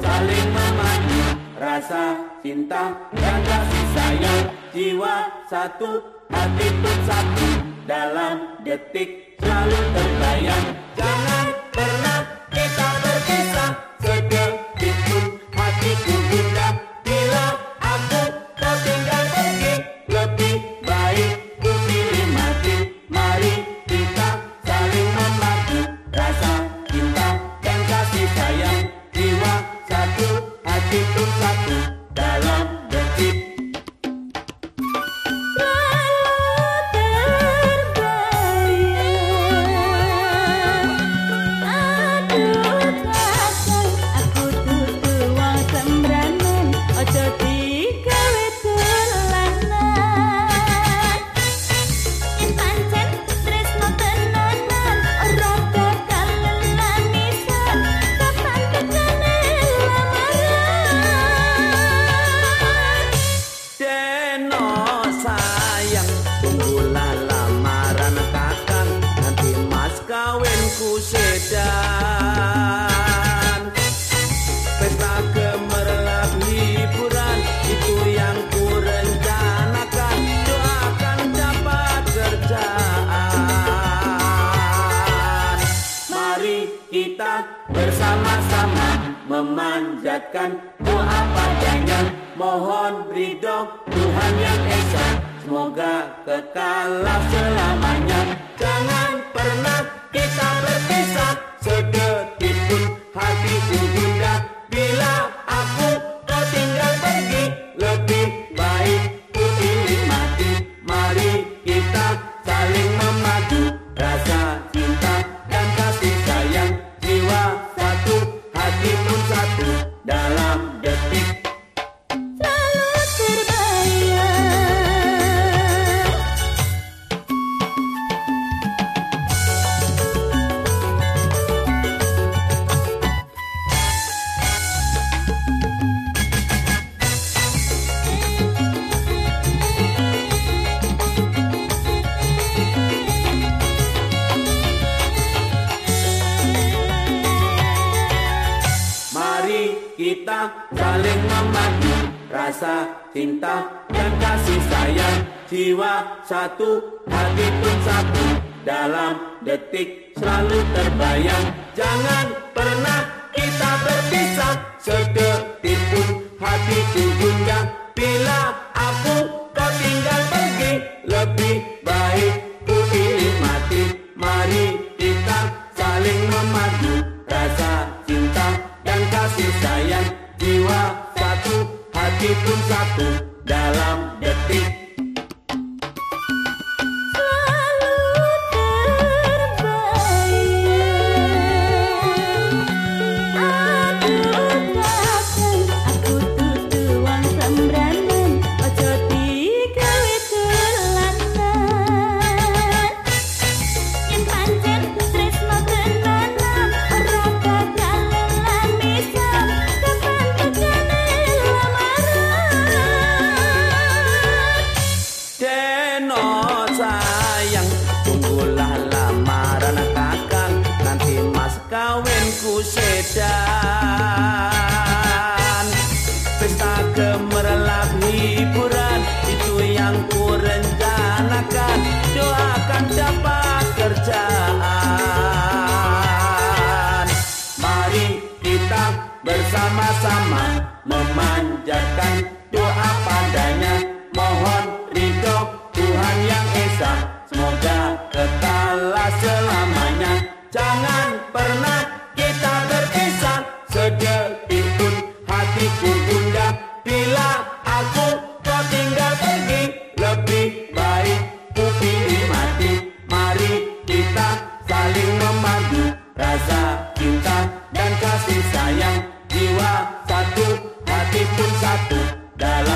saling memadu rasa cinta. Dan kasih sayang jiwa satu hati pun satu. Dalam detik selalu terbayang dalam Tunggulah lamaran kakang Nanti mas kawinku sedan Pesta gemerlap hiburan Itu yang ku rencanakan Doakan dapat kerjaan Mari kita bersama-sama memanjatkan doa padanya Mohon ridho Tuhan yang Esa Semoga kekalah selamanya. Jangan pernah kita berpisah. Sedetik pun hatiku gundah Bila aku kau tinggal pergi Lebih baik ku pilih mati. Mari kita saling memadu Rasa cinta dan kasih sayang. Jiwa satu, hati pun satu. Dalam kita saling memadu Rasa cinta dan kasih sayang. Jiwa satu, hati pun satu. Dalam detik selalu terbayang. Jangan pernah kita berpisah. Sedetik pun hatiku gundah Bila aku kau tinggal pergi Lebih baik ku pilih mati Mari pun satu Dalam detik memanjakan doa padanya. Mohon ridho Tuhan yang esa. Semoga kekala selamanya. Jangan pernah kita berpisah. Sedetik pun hatiku bunda. Bila aku kau tinggal pergi lebih baik ku pilih mati. Mari kita saling memadu rasa cinta dan kasih sayang dalam